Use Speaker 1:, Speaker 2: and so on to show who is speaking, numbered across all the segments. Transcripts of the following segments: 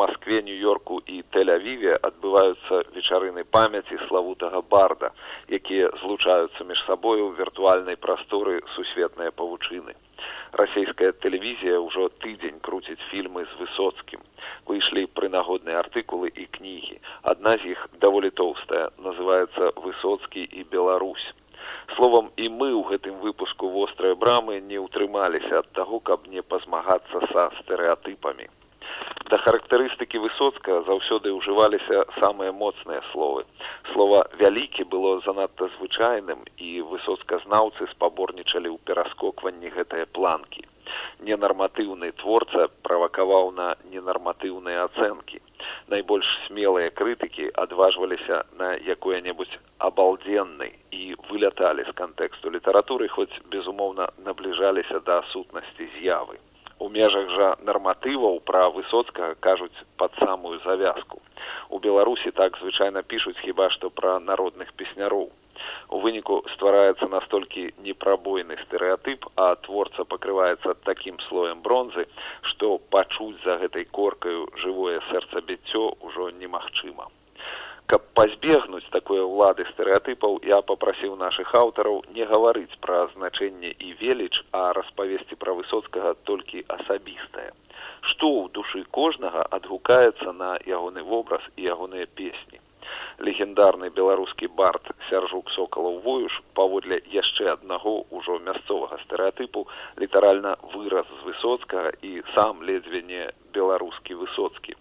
Speaker 1: Маскве, нью-йорку і Тель-авіве адбываюцца вечарыны памяці славутага барда, якія злучаюцца між сабою ў віртуальнай прасторы сусветныя павучыны. Расійская тэлевізія ўжо тыдзень круціць фільмы з высоцкім выйшлі прынагодныя артыкулы і кнігі. Адна з іх даволі тоўстая, называецца высоцкі і Беларусь. Словам і мы ў гэтым выпуску вострыя брамы не ўтрымаліся ад таго, каб не пазмагацца са стэеатыпамі. Да характарыстыкі высоцка заўсёды ўжываліся самыя моцныя словы. Слова вялікі было занадта звычайным і высоцказнаўцы спаборнічалі ў пераскокванні гэтыя планкі ненарматыўны творца правакаваў на ненарматыўныя ацэнкі. Найбольш смелыя крытыкі адважваліся на якое-небудзь абалдзенны і выляталі з кантэксту літаратуры, хоць, безумоўна, набліжаліся да сутнасці з'явы. У межах жа нарматываў пра высоцкага кажуць пад самую завязку. У Беларусі так звычайна пішуць хіба што пра народных песняроў. У выніку ствараецца настолькі непрабойны стэеатып, а творца пакрываецца такім слоем бронзы, што пачуць за гэтай коркаю жывое сэрцабіццё ўжо немагчыма. Каб пазбегнуць такое ўлады стэеатыпаў, я папрасіў нашых аўтараў не гаварыць пра значэнне і веліч, а распавесці пра высоцкага толькі асабістае. Што ў душы кожнага адгукаецца на ягоны вобраз і ягоныя песні. Легендарны беларускі бард сяржук сокалаў воюш паводле яшчэ аднаго ўжо мясцовага стэеатыпу літаральна выраз з высоцкага і сам ледзьве не беларускі высоцкі.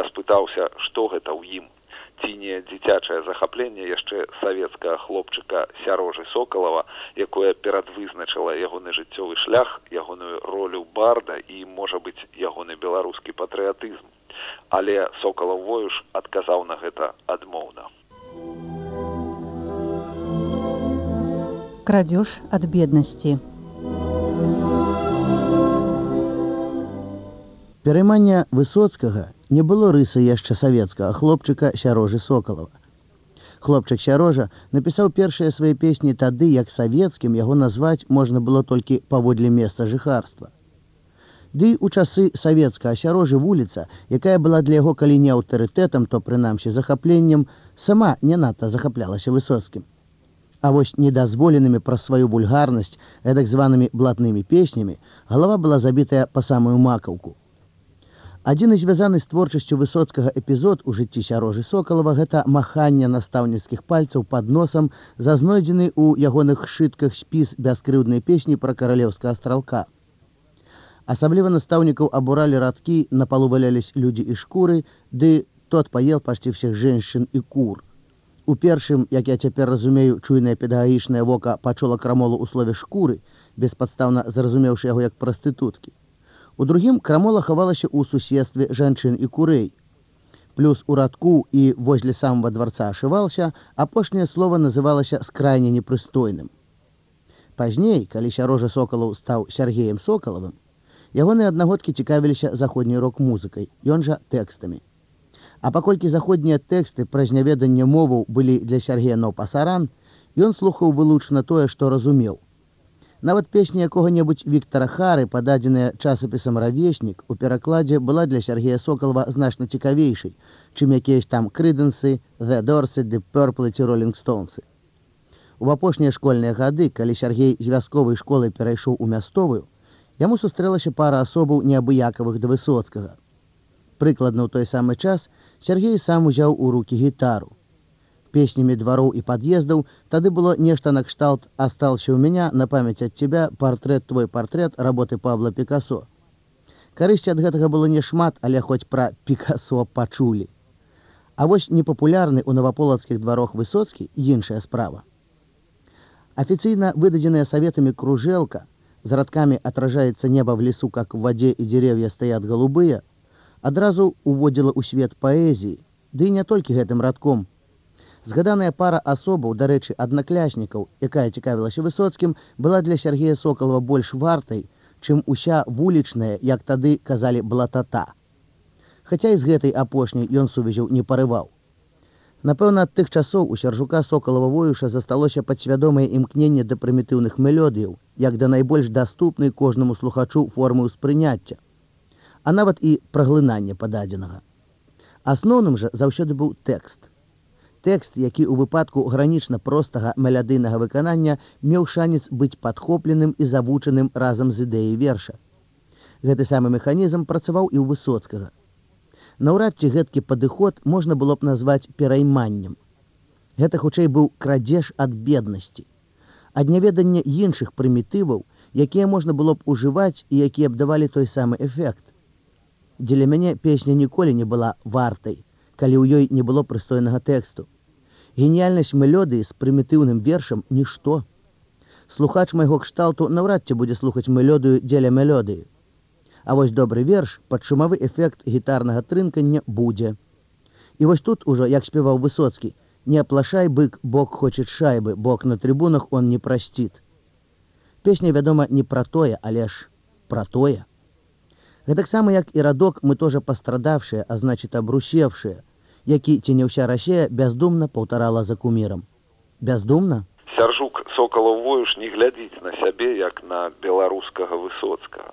Speaker 1: Я спытаўся што гэта ў ім ці не дзіцячае захапленне яшчэ савецкага хлопчыка сярожы сокалава якое перадвызначыла ягоны жыццёвы шлях ягоную ролю барда і можа быць ягоны беларускі патрыятызм. Але сокалаў воюш адказаў на гэта адмоўна.
Speaker 2: Крадзеж ад беднасці.
Speaker 3: Пераймання высоцкага не было рысы яшчэ савецкага хлопчыка сярожы сокалава хлопчык сярожа напісаў першыя свае песні тады як савецкім яго назваць можна было толькі паводле месца жыхарства Ды у часы савецкая асярожы вуліца, якая была для яго калі не аўтарытэтам, то прынамсі захапленнем, сама не надта захаплялася высоцкім. А вось недазволенымі праз сваю вульгарнасць гэтак званымі блатнымі песнямі галава была забітая па самую макаўку. Адзін і звязаны з творчасцю высоцкага эпізод у жыцці сярожы сокалава гэта маханне настаўніцкіх пальцаў пад носам за знойдзены ў ягоных шытках спіс бяскрыўднай песні пра каралеўскага астралка. Асабліва настаўнікаў абуралі радкі, на палу валялись людзі і шкуры, ды тот паел пачці всех женшчын і кур. У першым, як я цяпер разумею, чуйнае педагагічнае вока пачула крамолу ў слове шкуры, беспадстаўна зразумеўшы яго як прастытуткі. У другім крамола хавалася ў суседстве жанчын і курэй. Плюс у радку і возле самого дварца ашывалася, апошняе слово называлася скрайне непрыстойным. Пазней, калі сярожа сокалаў стаў Сергеем сокалавым, Ягоныя аднагодкі цікавіліся заходняй рок-музыкай, ён жа тэкстамі. А паколькі заходнія тэксты праз няведанне моваў былі для Сергея Нопасаран, ён слухаў вылучна тое, што разумеў. Нават песня якога-небудзь Віктора Хары, пададзеная часопісам равеснік, у перакладзе была для Сергея Сокалава значна цікавейшай, чым якіясь там крыдэнсы, The Dorset, The Purple ці Stonesы. У апошнія школьныя гады, калі Сергей з вясковай школы перайшоў у мясцовую, Яму сустрэлася пара асобаў неабыякавых да высоцкага. Прыкладна ў той самы час Сергей сам узяў у рукі гітару. Песнямі двароў і пад'ездаў тады было нешта накшталт астался ў меня на памяць ад цябе партрэт твой партрэт работы Павла Пікасо. Карысці ад гэтага было няшмат, але хоць пра Пікасо пачулі. А вось непапулярны ў наваполацкіх дварох высоцкі іншая справа. Афіцыйна выдадзеная саветамі кружэлка, За радками отражается небо в лесу, как в воде и деревья стоят голубые, адразу уводзіла ў свет паэзіі, ды не толькі гэтым радком. Згаданая пара асобаў, дарэчы, аднакляснікаў, якая цікавілася высоцкім, была для Сергея Сокалава больш вартай, чым уся вулічная, як тады казалі блатата. Хаця і з гэтай апошняй ён сувязяў не парываў. Напэўна, ад тых часоў у сяржука сокалава воюша засталося падсвядомае імкненне да прымітыўных мелодыяў, як да найбольш даступнай кожнаму слухачу формы ўспрыняцця, а нават і праглынання пададзенага. Асноўным жа заўсёды быў тэкст. Тэкст, які ў выпадку гранічна простага мелядыйнага выканання меў шанец быць падхопленым і завучаным разам з ідэяй верша. Гэты самы механізм працаваў і ў высоцкага. Наўрад ці гэткі падыход можна было б назваць перайманнем. Гэта хутчэй быў крадзеж ад беднасці. Ад няведання іншых прымітываў, якія можна было б ужываць і якія б давалі той самы эфект. Дзеля мяне песня ніколі не была вартай, калі ў ёй не было прыстойнага тэксту. Геніяльнасць мелодыі з прымітыўным вершам нішто. Слухач майго кшталту наўрад ці будзе слухаць мелодыю дзеля мелодыі. А вось добры верш пад шумавы эфект гітарнага трынкання будзе. І вось тут ужо як спяваў высоцкі, не аплашай бык, бок хочет шайбы, бок на трыбунах он не прасціт. Песня, вядома, не пра тое, але ж пра тое. Гэтаксама як і радок мы тоже пастрадавшыя, а значит абрусевшыя, які ці не ўся рассея бяздумна паўтарала за кумірам. Бяздумна?
Speaker 1: Сяржук сокалаў воюш не глядзіць на сябе як на беларускага высоцкага.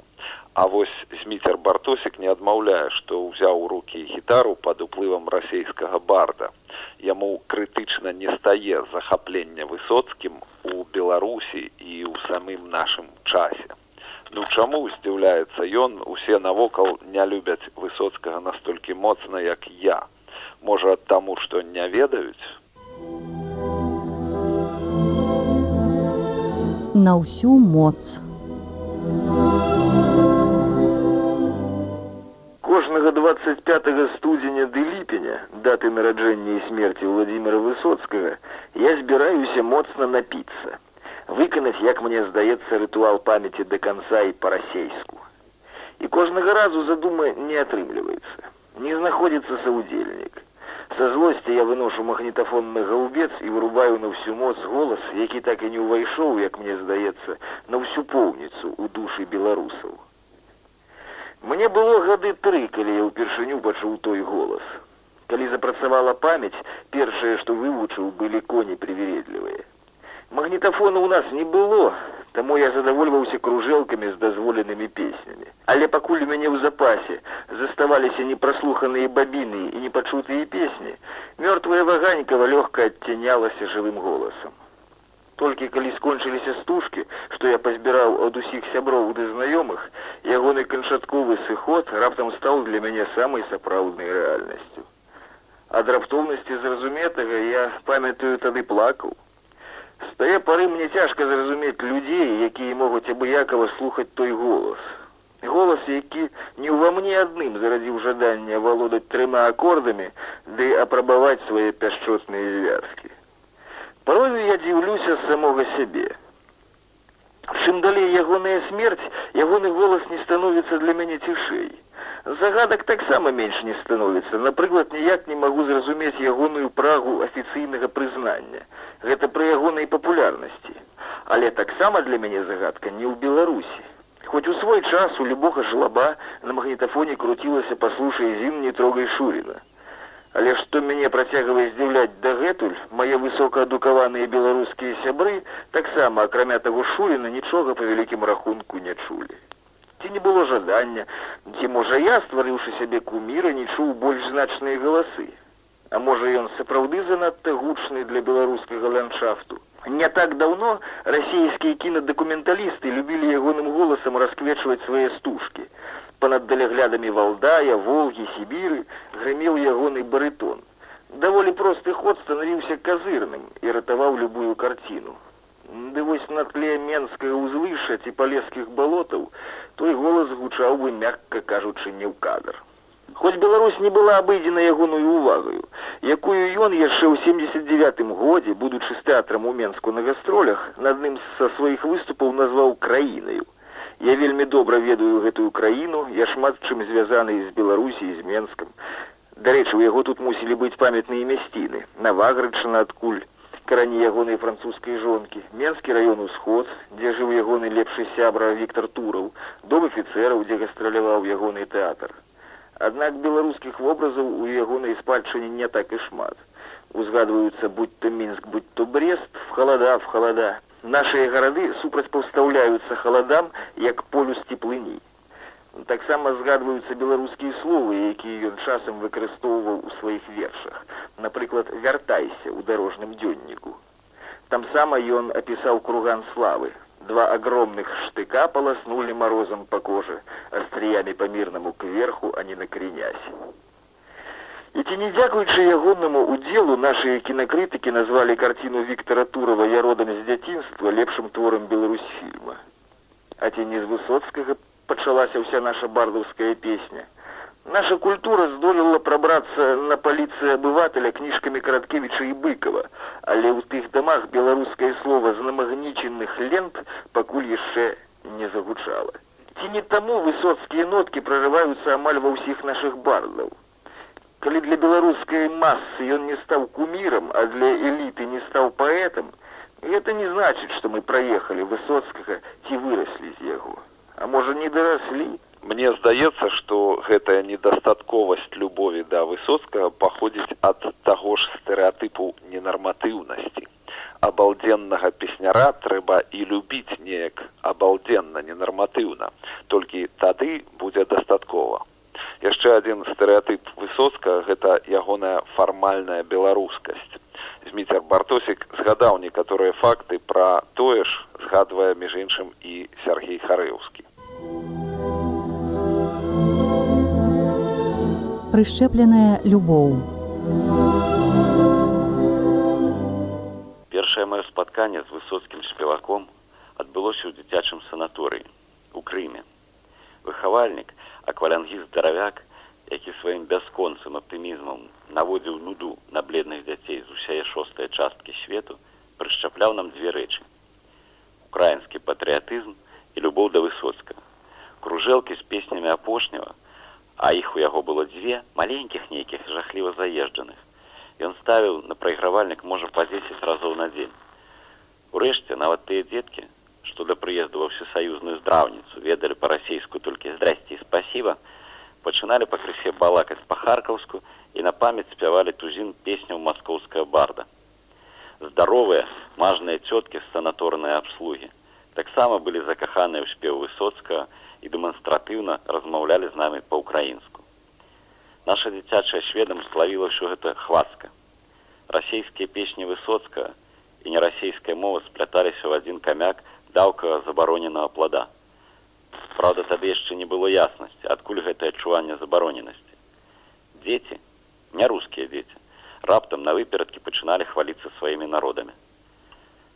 Speaker 1: А вось зміцер бартосік не адмаўляе, што ўзяў у рукі гітару пад уплывам расійскага барда. Яму крытычна не стае захаплення высоцкім у Беларусі і ў самым нашым часе. Ну чаму здзіўляецца ён, усе навокал не любяць высоцкага настолькі моцна, як я. Можа таму, што не ведаюць.
Speaker 2: На ўсю моц.
Speaker 4: Кожнага 25 студзеня ды ліпеня, даты нараджэння і смерці Владимира Высоцкага, я збіраюся моцна напіцца. Выканаць, як мне здаецца, рытуал памяці да канца і па-расейску. І кожнага разу задума не атрымліваецца. Не знаходзіцца саўдзельнік. Са злосці я выношу магнітафонны галубец і вырубаю на ўсю моц голас, які так і не ўвайшоў, як мне здаецца, на ўсю поўніцу ў душы беларусаў. Мне было гады тры, калі я ўпершыню пачуў той голас. Калі запрацавала памяць, першае, што вывучыў, былі коні прывередлівыя. Магнітафону ў нас не было, таму я задавольваўся кружэлкамі з дазволенымі песнямі. Але пакуль у мяне ў запасе заставаліся непраслуханыя бабіны і непачутыя песні, мёртвая ваганькава лёгка адцянялася жывым голасам. Толькі калі скончыліся стужкі, што я пазбіраў ад усіх сяброў ды знаёмых, ягоны канчатковы сыход раптам стаў для мяне самай сапраўднай рэальнасцю. Ад раптоўнасці зразуметага я памятаю тады плакаў. З тае пары мне цяжка зразумець людзей, якія могуць абыякава слухаць той голас. Голас, які не ўва мне адным зарадзіў жаданне валодаць трыма акордамі ды апрабаваць свае пяшчотныя звязкі. Парою я дзіўлюся з самога сябе. Чым далей ягоная смерць, ягоны голас не становіцца для мяне цішэй. Загадак таксама менш не становіцца. Напрыклад, ніяк не магу зразумець ягоную прагу афіцыйнага прызнання. Гэта пры ягонай папулярнасці. Але таксама для мяне загадка не ў Беларусі. Хоць у свой час у любога жлаба на магнітафоне круцілася паслушай зім не трогай шурина. Але што мяне працягвае здзіўляць дагэтуль, мае высокаадукаваныя беларускія сябры таксама акрамя таго шуліна нічога па вялікім рахунку не чулі. Ці не было жадання, ці можа я, стварыўшы сябе куміра, не чуў больш значныя галасы. А можа ён сапраўды занадта гучны для беларускага ландшафту. Не так даўно расійскія кінадакументалісты любілі ягоным голасам расквечваць свае стужкі понад даляглядамі валдая волгі сібіры грымеў ягоны барытон даволі просты ход станавіўся казырным і ратаваў любую карціну ды вось на тле менскае ўзвышша ці палескіх балотаў той голас гучаў бы мякка кажучы не ў кадр хоць беларусь не была абыдзена ягоную увагаю якую ён яшчэ ў семьдесят девятым годзе будучы з тэатрам у менску на гастролях на адным са сваіх выступаў назваў краінаю Я вельмі добра ведаю гэтую краіну, я шмат чым звязаны з Беларусій з Менскам. Дарэчы, у яго тут мусілі быць памятныя мясціны. Навагрычына адкуль карані ягонай французскай жонкі, Менскі раён усход, дзе жыў ягоны лепшы сябра Віктор Тураў, дом афіцэраў, дзе гастраляваў ягоны тэатр. Аднак беларускіх вобразаў у ягонай спадчыне не так і шмат. Узгадваюцца будь то мінск, будь то брест, в халада, в халада. Нашыя гарады супрацьпаўстаўляюцца халадам як полюс теплыні. Таксама згадваюцца беларускія словы, якія ён часам выкарыстоўваў у сваіх вершах. Напрыклад, вяртайся ў дарожным дзённіку. Там сама ён апісаў круган славы. Два огромных штыка полоснули морозом по коже, остриями по мирному кверху, а не накренясь. І ці не дзякуючы ягоннаму удзелу нашыя кінакрытыкі назвалі карціну Віктора Турова я родам з дзяцінства лепшым творам Беларусьфільма. А ці не з высоцкага пачалася ўся наша бардаўская песня. Наша культура здолела прабрацца на паліцыі абывателя кніжкамі караткевіча і быкова, але ў тых дамах беларускае слова з намагнічаных лент пакуль яшчэ не загучала. Ці не таму высоцкія ноткі прарываюцца амаль ва ўсіх нашых бардаў. Калі для беларускай масы ён не стаў кумірам, а для эліты не стаў паэтам, гэта не значыць, што мы праехалі высоцкага ці выраслі з яго а можа не дараслі
Speaker 1: мне здаецца что гэтая недастатковасць любові да высоцкага паходзіць ад таго ж стэеатыпу ненарматыўнасці абалдзеннага песняра трэба і любіць неяк абалдзенна ненарматыўна толькі тады будзе дастаткова яшчэ адзін стэеатып высоцка гэта ягоная фармальная беларускасць зміцер бартосік згадаў некаторыя факты пра тое ж згадвае між іншым і сергей харэўскі
Speaker 2: Прышчэпленая любоў.
Speaker 5: Першае маё спатканне з высоцкім спеваком адбылося ў дзіцячым санаторыі у Крыме. Выхавальнік, аквалангіст здаравяк, які сваім бясконцым аптымізмам наводзіў нуду на бледных дзяцей з усяе шостыя часткі свету, прышчапляў нам дзве рэчы. Украінскі патрыятызм і любоў да высоцкага кружэлкі з песнямі апошняга, а іх у яго было дзве маленькіх нейкіх жахліва заезджаных. Ён ставіў на прайгравальнік можа па 10 разоў на дзень. Урэшце нават тыя дзеткі, што да прыезду ва всесаюзную здраўніцу ведалі па-расейску толькі здрасці спасіба, пачыналі пакрысе балакаць па-харкаўску і на памяць спявалі тузін песняў маскоўская барда. Здаровыя, мажныя цёткі з санаторнай абслугі таксама былі закаханыя ў спеў высоцкага, і дэманстратыўна размаўлялі з намі па-украінску. Наша дзіцячая шведам славіла ўсё гэта хвацка. Расійскія песні высоцка і нерасійская мова спляталіся ў адзін камяк даўкага забароненага плада. Праўда, тады яшчэ не было яснасці, адкуль гэтае адчуванне забароненасці. Дзеці, не рускія дзеці, раптам на выперадкі пачыналі хваліцца сваімі народамі.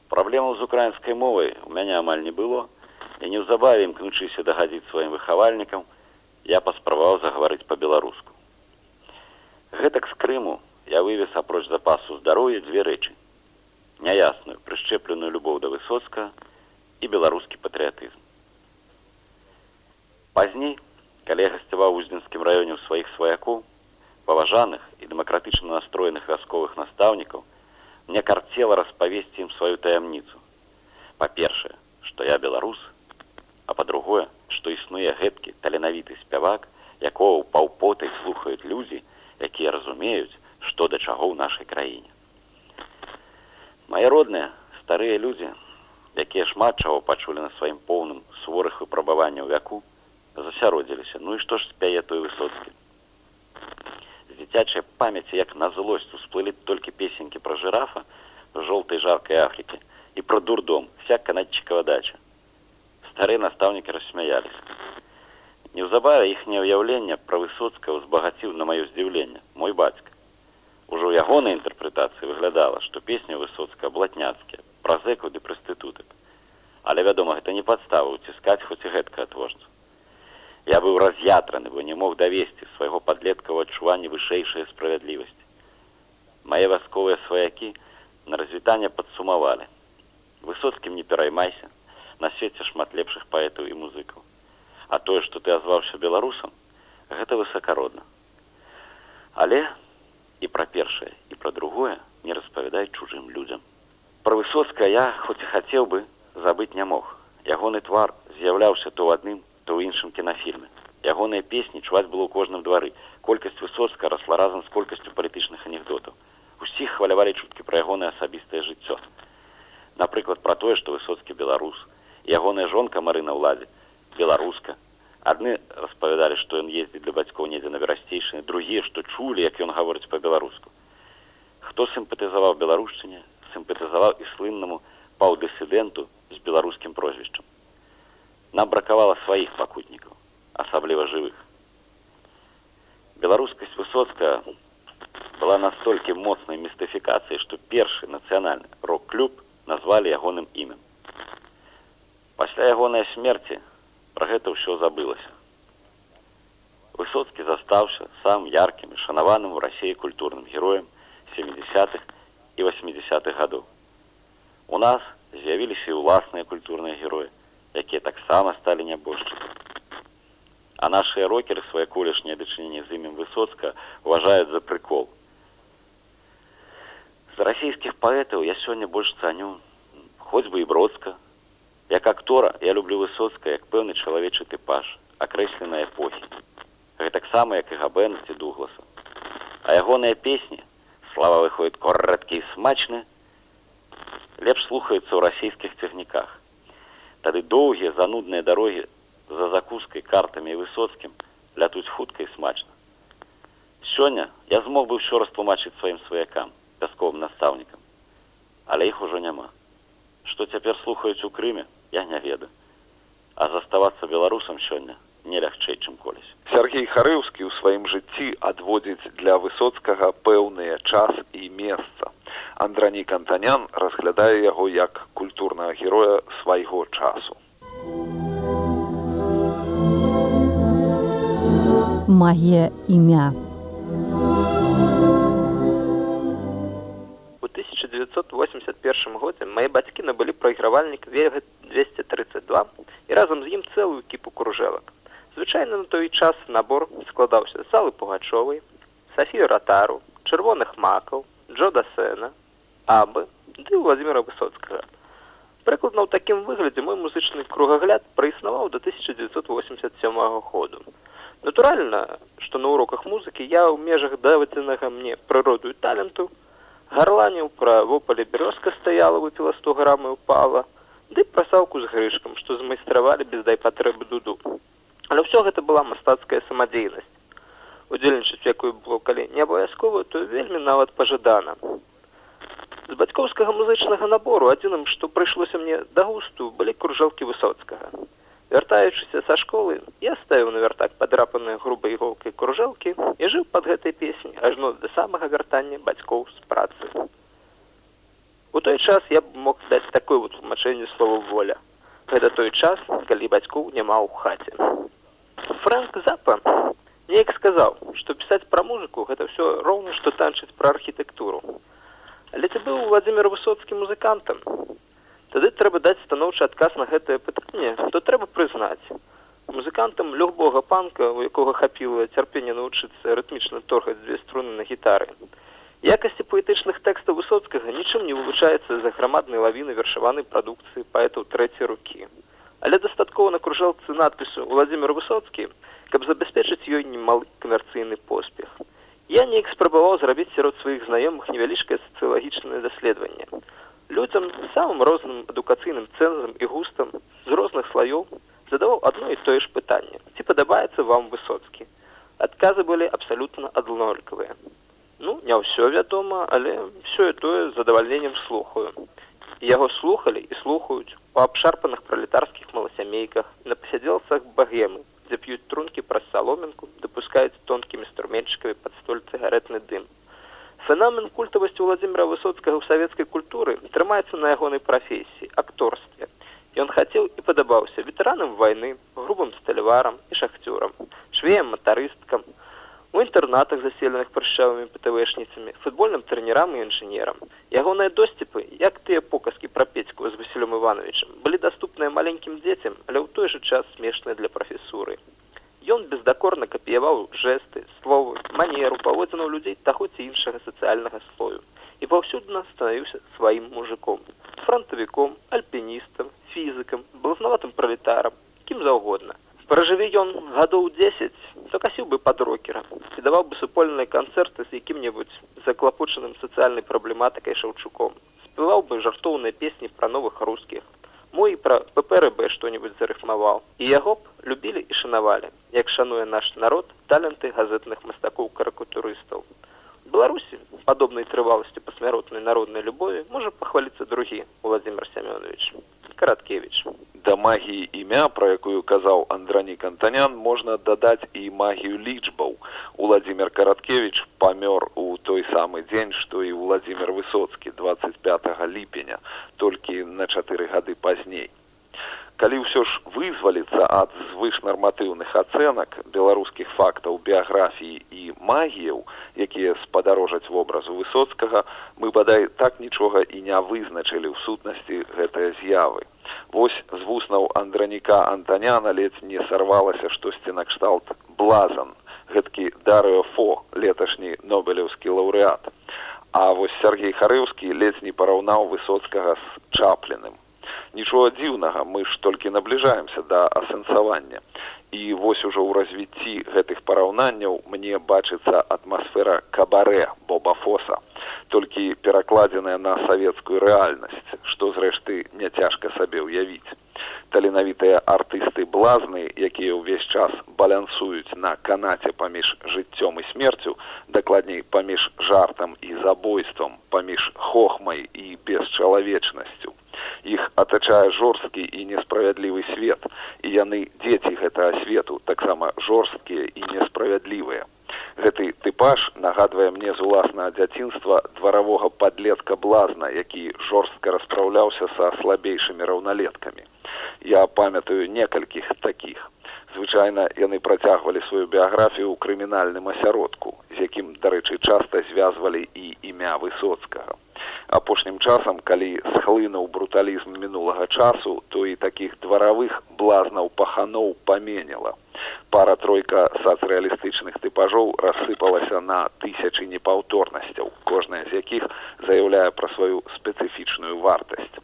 Speaker 5: Праблемаў з украінскай мовай у мяне амаль не было, і неўзабаве імкнучыся дагадзіць сваім выхавальнікам, я паспрабаваў загаварыць па-беларуску. Гэтак з крыму я вывез апроч запасу здароўя дзве рэчы: няясную прышчэпленую любоў да высоцка і беларускі патрыятызм. Пазней, калі я гасцяваў уздзенскім раёне ў сваіх сваякоў, паважаных і дэмакратычна настроеных вясковых настаўнікаў, мне карцела распавесці ім сваю таямніцу. Па-першае, што я беларус, а па-другое што існуе гэткі таленавіты спявак якого ў паўпотай слухаюць людзі якія разумеюць што да чаго ў нашай краіне. Мае родныя старыя людзі якія шмат чаго пачулі на сваім поўным суворых выпрабаванняў вяку засяродзіліся. Ну і што ж спяе той высоцкі? Дзіцячай памяці як на злосць усплылі толькі песенькі пра жырафа жоўтай жаркай афрыкі і пра дурдом вся канадчыкава дача старыя настаўнікі рассмяялись. Неўзабаве іхняе ўяўленне пра высоцка узбагаціў на маё здзіўленне мой бацька. Ужо ў ягонай інтэрпрэтацыі выглядала, што песня высоцка блатняцкія, пра зэкаў ды прастытутак. Але вядома, гэта не падстава ўціскаць хоць і гэтка творцу. Я быў раз'ятраны, бо не мог давесці свайго падлеткава адчування вышэйшай справядлівасці. Мае вясковыя сваякі на развітанне падсумавалі. Высоцкім не пераймайся, на свеце шмат лепшых паэтаў і музыкаў. А тое, што ты азваўся беларусам, гэта высакародна. Але і пра першае і пра другое не распавядай чужым людзям. Пра высоцка я хоць і хацеў бы забыць не мог. Ягоны твар з'яўляўся то ў адным, то ў іншым кінафільме. Ягоныя песні чуваць было ў кожным двары. Колькасць высоцка расла разам з колькасцю палітычных анекдотаў. Усіх хвалявалі чуткі пра ягонае асабістае жыццё. Напрыклад, пра тое, што высоцкі беларус. Ягоная жонка Марына ўладзе беларуска, Адны распавядалі, што ён ездзіць для бацькоў недзе на верасцейшыны, другія, што чулі, як ён гаворыць па-беларуску. Хто сімпатызаваў беларушчыне, сімпатызаваў і слыннаму паўдысідэнту з беларускім прозвішчам. Нам бракавала сваіх пакутнікаў, асабліва жывых. Беларускасць высоцкая была настолькі моцнай містыфікацыяй, што першы нацыянальны рок-клуб назвалі ягоным імем. Пасля ягонай смерці Пра гэта ўсё забылася. Высоцкі застаўся сам яркім і шанаваным у рассіі культурным героем 70-х і 80-х гадоў. У нас з'явіліся і ўласныя культурныя героі, якія таксама сталі нябожчыкам. А нашыя рокеры свае колішнія дачыненні з імем высоцка уважаюць за прыкол. З расійскіх паэтаў я сёння больш цаню хоць бы і бродска, Як актора я люблю высоцка як пэўны чалавечы тыпаж, акрэсленай эпохі. Гэтаксама як і габэнасці дугласа. А ягоныя песні слава выходит кораткі і смачны, лепш слухаюцца ў расійскіх цягніках. Тады доўгія занудныя дарогі за закускай картамі і высоцкім лятуць хутка і смачна. Сёння я змог бы ўсё растлумачыць сваім сваякам, вясковым настаўнікам, але іх ужо няма што цяпер слухаюць у крыме я не ведаю. А заставацца беларусам сёння не лягчэй чым колись
Speaker 1: Сергей харыўскі ў сваім жыцці адводзіць для высоцкага пэўныя час і месца. Андранік антанян разглядае яго як культурнага героя свайго часу.
Speaker 2: Магія імя
Speaker 6: 1981 годзе мае бацькі набылі прайгравальнік вега 232 і разам з ім цэлую кіпу кружэлак. Звычайна на той час набор складаўся залы пугачовай, Сафію ратару, чырвоных макаў, Джода Сэна, абы ды Владимира высоцкага. Прыкладна ў такім выглядзе мой музычны кругагляд праіснаваў до 1987 году. Натуральна, што на уроках музыкі я ў межах давадзенага мне прыроду і таленту, гарланіў пра вопале бярозка стаяла выпіла 100 грамы упала ды прасаўку з грышкам што змайстравалі без дай патрэбы дуду. Але ўсё гэта была мастацкая самадзейнасць. Удзельнічаць якую было калі не абавязкова то вельмі нават пажадана. З бацькоўскага музычнага набору адзіным што прыйшлося мне да густу былі кружалкі высоцкага вяртаючыся са школы я ставіў на вяртак падрапаныя грубай іголкай кружэлкі і жыў пад гэтай песні ажно да самага вяртання бацькоў з працы. У той час я б мог даць такое вот тлумачэнне слова воля гэта той час калі бацькоў няма ў хаце. Франк запа неяк сказаў што пісаць пра музыку гэта ўсё роўна што танчыць пра архітэктуру. Але ты быў владимир высоцкі музыкантам тады трэба даць станоўчы адказ на гэтае пытанне то трэба прызнаць. Музыкантам любога панка у якога хапіла цярпення навучыцца рытмічна торгаць дзве струны на гітары. Якасці паэтычных тэкстаў высоцкага нічым не вывучаецца за грамаднай лавіны вершаванай прадукцыі паэтаў трэцяй рукі. Але дастаткова накружалцы надпісу владимир высоцкі каб забяспечыць ёй немалы камерцыйны поспех. Я неяк спрабаваў зрабіць сярод сваіх знаёмых невялічкае сацыялагічнае даследаванне людзям самым розным адукацыйным цэнзам і густам з розных слаёў задаваў адно і тое ж пытанне. Ці падабаецца вам высоцкі? Адказы былі абсалютна аднолькавыя. Ну не ўсё вядома але все і тое задавальненнем слухаю. Яго слухали і слухаюць у абшарпаных пралетарскіх маласямейках на пасядзелцах багемы п'юць трункі праз саломінку дапускаюць тонкімі струменчыкамі пад столь цыгаретны дым Феномен культавасці Владзіміра высоцкага ў савецкай культуры трымаецца на ягонай прафесіі акторстве. Ён хацеў і падабаўся ветэранам вайны, грубым сталяварам і шахцёрам, швеем матарысткам. у інтэрнатах заселеных прышчавымі птвшніцамі футбольным трэнерам і інжынерам ягоныя досціпы як тыя показкі пра пецьку з васілём ивановичам былі даступныя маленькім дзецям але ў той жа час смешныя для прафесуры ён бездакорна капіяваў жэсты словы манеру паводзіну людзей таго ці іншага сацыяльнага слою і паўсюдна станавіўся сваім мужиком. Фронтавіком альпіністам фізыкам блазнаватым пралетарам кім заўгодна пражыве ён гадоў 10 закасіў бы под рокера і даваў бы супольныя канцэрты з якім-небудзь заклапочаным сацыяльнай праблематыкай шаўчуком спяваў бы жартоўныя песні пра новых рускіх мой пра ппрб што-нибудь зарыфмаваў і яго б любілі і шанавалі як шануе наш народ таленты газетных мастакоў каракатурыстаў беларусі падобнай трываласці пасмяротнай народнай любові можа пахваліцца другі владимир семёнович караткевич.
Speaker 1: Да магіі імя пра якую казаў андранік антанян можна дадаць і магію лічбаў. Владимир караткевич памёр у той самы дзень што і владимир высоцкі 25 ліпеня толькі на чатыры гады пазней калі ўсё ж вызваліцца ад звышнарматыўных ацэнак беларускіх фактаў біяграфіі і магіяў якія спадарожаць вобразу высоцкага мы бадай так нічога і не вызначылі ў сутнасці гэтыя з'явы. Вось з вуснаў андраніка антаняна ледзь не сарвалася штосьці накшталт блазан гэткі дарыо фо леташні нобелеўскі лаўрэат. А вось сергей харыўскі ледзь не параўнаў высоцкага з чапліным нічога дзіўнага мы ж толькі набліжаемся да асэнсавання. І вось ужо ў развіцці гэтых параўнанняў мне бачыцца атмасфера кабарэ боба фоса толькі перакладзеная на савецкую рэальнасць што зрэшты няцяжка сабе ўявіць. Таленавітыя артысты блазны якія ўвесь час балянсуюць на канаце паміж жыццём і смерцю дакладней паміж жартам і забойствам паміж хохмай і бесчалавечнасцю іх атачае жорсткі і несправядлівы свет і яны дзеці гэтага свету таксама жорсткія і несправядлівыя. Гэты тыпаж нагадвае мне з уласнага дзяцінства дваравога падлетка блазна які жорстка распраўляўся са слабейшымі раўналеткамі. Я памятаю некалькіх такіх. Звычайна яны працягвалі сваю біяграфію ў крымінальным асяродку з якім дарэчы часта звязвалі і імя высоцкага апошнім часам калі схлынуў бруталізм мінулага часу то і такіх дваравых блазнаў паханоў паменяла пара-тройка сацыялістычных тыпажоў рассыпалася на тысячы непаўторнасцяў кожная з якіх заяўляе пра сваю спецыфічную вартасць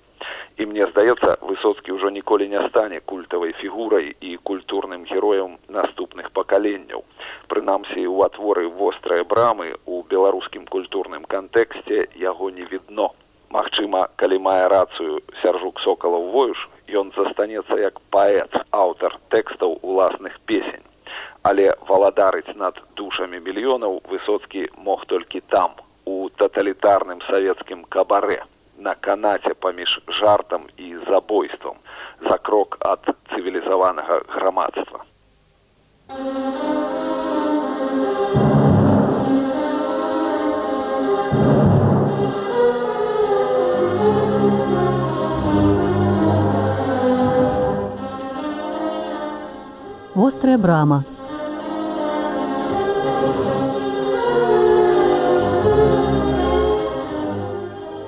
Speaker 1: і мне здаецца высоцкі ўжо ніколі не стане культавай фігурай і культурным героем наступных пакаленняў прынамсі у атворы вострыя брамы у беларускім культурным кантэксце яго не відно Магчыма калі мае рацыю сяржук сокалаў воюш ён застанецца як паэт аўтар тэкстаў уласных песень але валадарыць над душамі мільёнаў высоцкі мог толькі там у таталітарным савецкім кабарэ на канаце паміж жартам і забойствам за крок ад цывілізаванага грамадства.
Speaker 2: Вострая брама